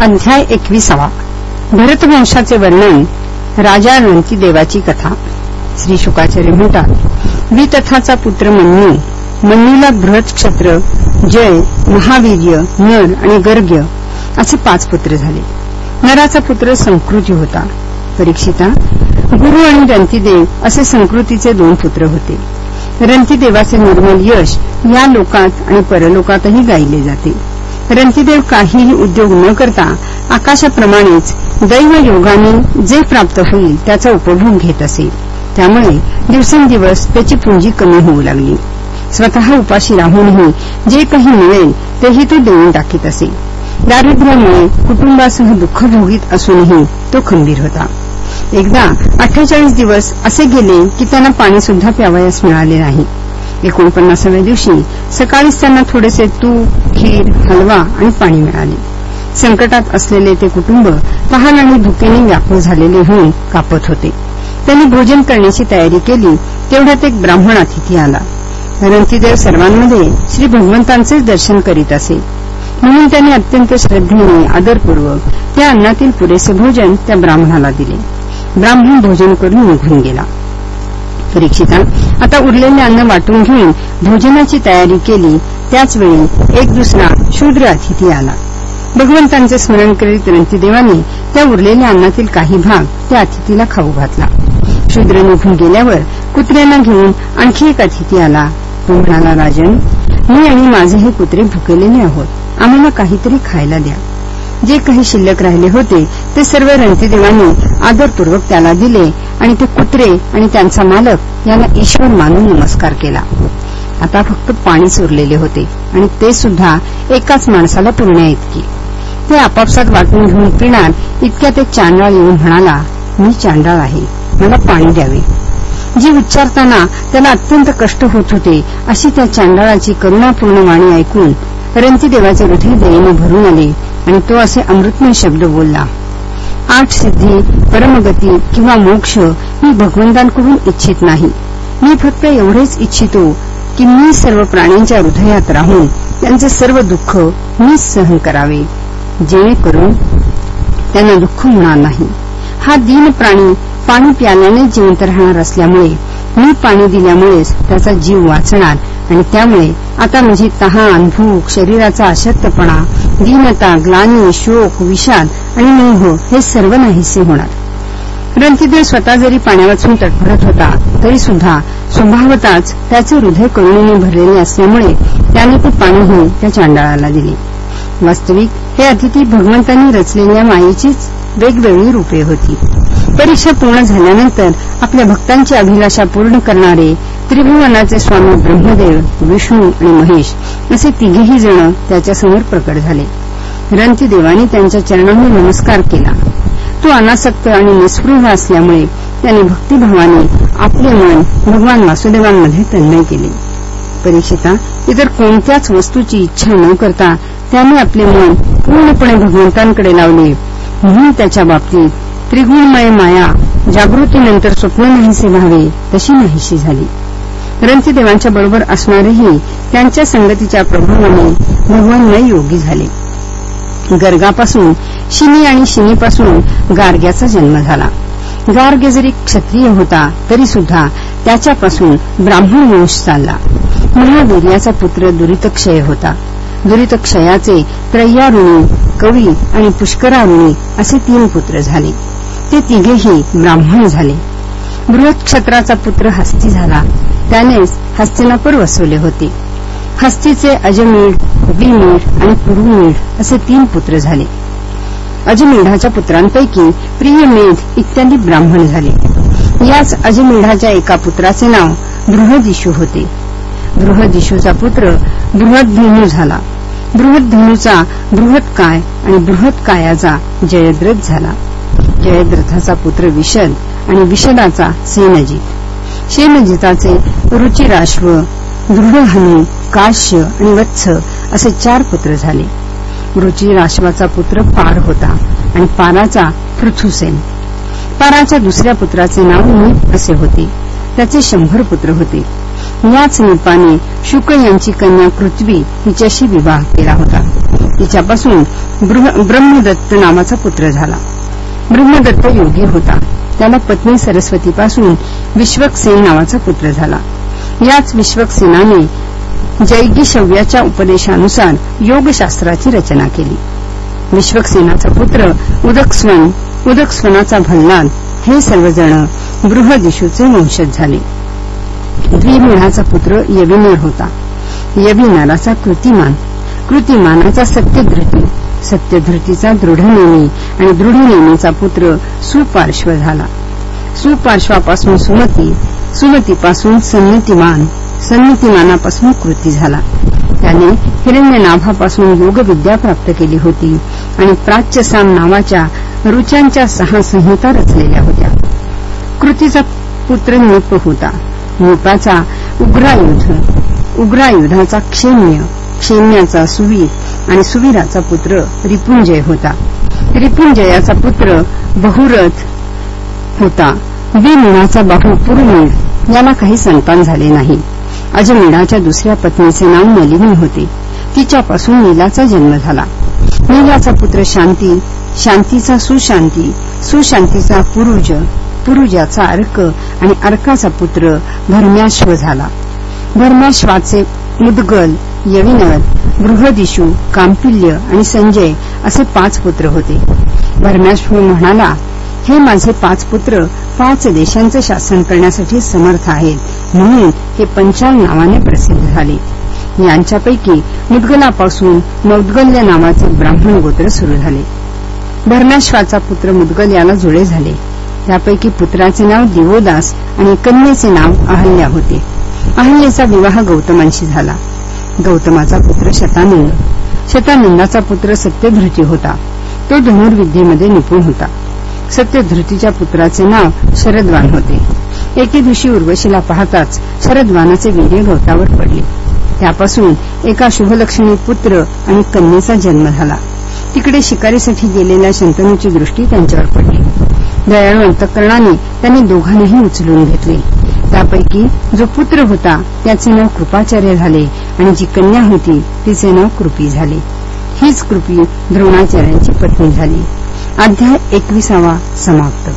अध्याय एकविसावा. भरतवंशाचे वर्णन राजा देवाची कथा. श्री शुकाचार्य म्हणतात वितथाचा पुत्र मन्यू मन्यूला बृहत क्षत्र जय महावीर्य नर आणि गर्ग्य असे पाच पुत्र झाले. नराचा पुत्र संकृती होता. परीक्षिता गुरु आणि रंतीदेव असे संकृतीचे दोन पुत्र होते. रंतीदेवाचे निर्मल यश या लोकात आणि परलोकातही गायले जाते. रणतीदेव काहीही उद्योग न करता आकाशाप्रमाणेच दैव योगाने जे प्राप्त होईल त्याचा उपभोग घेत असे. त्यामुळे दिवसेंदिवस त्याची पुंजी कमी होऊ लागली. स्वतः उपाशी राहूनही जे काही मिळेल तेही तो देऊन टाकीत असे. दारिद्र्यामुळे कुटुंबासह दुःख भोगीत असूनही तो खंबीर होता. एकदा अठ्ठेचाळीस दिवस असे गेले की त्यांना पाणी सुद्धा प्यावयास मिळाले नाही. एकोणपन्नासाव्या दिवशी सकाळीच त्यांना थोडेसे तूप खीर हलवा आणि पाणी मिळाले. संकटात असलेले ते कुटुंब तहान आणि भुकेने व्याकुळ झालेले होऊन कापत होते. त्यांनी भोजन करण्याची तयारी केली तेवढ्यात एक ब्राह्मण अतिथी आला. रंतीदेव सर्वांमध्ये श्री भगवंतांचेच दर्शन करीत असे. म्हणून त्यांनी अत्यंत श्रद्धेने आदरपूर्वक त्या अन्नातील पुरेसे भोजन त्या ब्राह्मणाला दिले. ब्राह्मण भोजन करून निघून गेला. परीक्षिता आता उरलेले अन्न वाटून घेऊन भोजनाची तयारी केली. त्याचवेळी एक दुसरा शूद्र अतिथी आला. भगवंतांचे स्मरण करीत रंतीदेवाने त्या उरलेल्या अन्नातील काही भाग त्या अतिथीला खाऊ घातला. शूद्र निघून गेल्यावर कुत्र्यांना घेऊन आणखी एक अतिथी आला. तो म्हणाला राजन मी आणि माझे हे कुत्रे भुकेलेले आहोत. आम्हाला काहीतरी खायला द्या. जे काही शिल्लक राहिले होते ते सर्व रंतीदेवांनी आदरपूर्वक त्याला दिले. आणि ते कुत्रे आणि त्यांचा मालक यांना ईश्वर मानून नमस्कार केला. आता फक्त पाणीच उरलेले होते आणि ते सुद्धा एकाच माणसाला पुरण्या इतकी. ते आपापसात वाटून घेऊन पिणार इतक्या ते चांडाळ येऊन म्हणाला मी चांडाळ आहे मला पाणी द्यावे. जी उच्चारताना त्याला अत्यंत कष्ट होत होते अशी त्या चांडाळाची करुणापूर्ण वाणी ऐकून रंतीदेवाचे हृदय दयेने भरून आले आणि तो असे अमृतमय शब्द बोलला आठ सिद्धी परमगती किंवा मोक्ष मी भगवंतांकडून इच्छित नाही. मी फक्त एवढेच इच्छितो की मी सर्व प्राण्यांच्या हृदयात राहून त्यांचे सर्व दुःख मीच सहन करावे. जेणेकरून त्यांना दुःख होणार नाही. हा दीन प्राणी पाणी प्याल्याने जिवंत राहणार असल्यामुळे मी पाणी दिल्यामुळेच त्याचा जीव वाचणार आणि त्यामुळे आता माझी तहान भूक शरीराचा अशक्तपणा दीनता ग्लानी शोक विषाद आणि मोह हे सर्व नाहीसे होणार. ग्रंथीदेव स्वतः जरी पाण्यावाचून तटभरत होता तरी सुद्धा स्वभावताच त्याचे हृदय करुणेने भरलेले असल्यामुळे त्याने ते पाणीही त्या चांडाळाला दिले. वास्तविक हे अतिथी भगवंतांनी रचलेल्या मायेचीच वेगवेगळी रूपे होती. परीक्षा पूर्ण झाल्यानंतर आपल्या भक्तांची अभिलाषा पूर्ण करणारे त्रिभुवनाचे स्वामी ब्रह्मदेव विष्णू आणि महेश असे तिघेही जण त्याच्यासमोर प्रकट झाले. रंतीदेवानी त्यांच्या चरणांनी नमस्कार केला. तो अनासक्त आणि निस्पृह असल्यामुळे त्याने भक्तिभावाने आपले मन भगवान वासुदेवांमध्ये तन्मय केले. परीक्षिता इतर कोणत्याच वस्तूची इच्छा न करता त्याने आपले मन पूर्णपणे भगवंतांकडे लावले. म्हणून त्याच्या बाबतीत त्रिगुणमय माया जागृतीनंतर स्वप्न नाहीसे व्हावे तशी नाहीशी झाली. रंतीदेवांच्या बरोबर असणारेही त्यांच्या संगतीच्या प्रभावाने भगवानमय योगी झाले. गर्गापासून शिनी आणि शिनीपासून गार्ग्याचा जन्म झाला. गार्ग्य जरी क्षत्रिय होता तरी सुद्धा त्याच्यापासून ब्राह्मण वंश चालला. महावीर्याचा पुत्र दुरितक्षय होता. दुरितक्षयाचे त्रय्यारुणी कवी आणि पुष्करारुणी असे तीन पुत्र झाले. ते तिघेही ब्राह्मण झाले. बृहक्षत्राचा पुत्र हस्ती झाला. त्यानेच हस्तिनापूर वसवले होते. हस्तीचे अजमेढ विमेढ आणि पुरुमेढ असे तीन पुत्र झाले. अजमेढाच्या पुत्रांपैकी प्रियमेध इत्यादी ब्राह्मण झाले. याच अजमेढाच्या एका पुत्राचे नाव बृहदिशू होते. बृहदिशूचा पुत्र बृहदधेनू झाला. बृहदधेनूचा बृहत काय आणि बृहत कायाचा जयद्रथ झाला. जयद्रथाचा पुत्र विशद आणि विशदाचा सेनजित. सेनजिताचे रुचिराश्व दृढहनु काश्य आणि वत्स असे चार पुत्र झाले. रुचिराश्वाचा पुत्र पार होता आणि पाराचा पृथुसेन पाराच्या दुसऱ्या पुत्राचे नाव नीप असे होते. त्याचे शंभर पुत्र होते. याच निपाने शुक यांची कन्या पृथ्वी हिच्याशी विवाह केला होता. तिच्यापासून ब्रह्मदत्त नावाचा पुत्र झाला. ब्रह्मदत्त योगी होता. त्याला पत्नी सरस्वतीपासून विश्वकसेन नावाचा पुत्र झाला. याच विश्वकसेनाने जैगिशव्याच्या उपदेशानुसार योगशास्त्राची रचना केली. विश्वकसेनाचा पुत्र उदकस्वन उदकस्वनाचा भल्लाद हे सर्वजण बृहदिशूचे वंशज झाले. द्विमिळाचा पुत्र यविनर होता. यविनराचा कृतिमान कृतिमानाचा सत्यधृती. सत्यधृतीचा दृढनेमी आणि दृढनेमीचा पुत्र सुपार्श्व झाला. सुपार्श्वापासून सुमती सुमतीपासून सन्नतिमान सन्नतिमानापासून कृती झाला. त्याने हिरण्यनाभापासून योगविद्या प्राप्त केली होती आणि प्राच्यसाम नावाच्या रुचांच्या सहा संहिता रचलेल्या होत्या. कृतीचा पुत्र नृप होता. नृपाचा उग्रायुध उग्रायुधाचा क्षेम्य क्षेम्याचा सुवीर आणि सुवीराचा पुत्र रिपुंजय होता. रिपुंजयाचा पुत्र बहुरथ होता. विमुळाचा बाहू पुरुमीळ याला काही संतान झाले नाही. अजमेढाच्या दुसऱ्या पत्नीचे नाव नलिनी होते. तिच्यापासून नीलाचा जन्म झाला. नीलाचा पुत्र शांती शांतीचा सुशांती सुशांतीचा पुरुज पुरुजाचा अर्क आणि अर्काचा पुत्र भरम्याश्व झाला. भरम्याश्वाचे मुदगल यविनर बृहदिशू कांपिल्य आणि संजय असे पाच पुत्र होते. भरम्याश्व म्हणाला हे माझे पाच पुत्र पाच देशांचे शासन करण्यासाठी समर्थ आहेत. म्हणून हे पंचाल नावाने प्रसिद्ध झाले. यांच्यापैकी मुदगलापासून मौद्गल्य नावाचे ब्राह्मण गोत्र सुरू झाले. भरणाश्वाचा पुत्र मुदगल याला जुळे झाले. त्यापैकी पुत्राचे नाव दिवोदास आणि कन्येचे नाव अहल्या होते. अहल्याचा विवाह गौतमांशी झाला. गौतमाचा पुत्र शतानंद. शतानंदाचा पुत्र सत्यधृती होता. तो धनुर्विद्येमध्ये निपुण होता. सत्यधृतीच्या पुत्राचे नाव शरदवान होते. एके दिवशी उर्वशीला पाहताच शरदवानाचे वीर्य गवतावर पडले. त्यापासून एका शुभलक्षणी पुत्र आणि कन्येचा जन्म झाला. तिकडे शिकारीसाठी गेलेल्या शंतनूची दृष्टी त्यांच्यावर पडली. दयाळू अंतकरणाने त्यांनी दोघांनाही उचलून घेतले. त्यापैकी जो पुत्र होता त्याचे नाव कृपाचार्य झाले आणि जी कन्या होती तिचे नाव कृपी झाले. हीच कृपी द्रोणाचार्यांची पत्नी झाली. अध्याय एकविसावा समाप्त.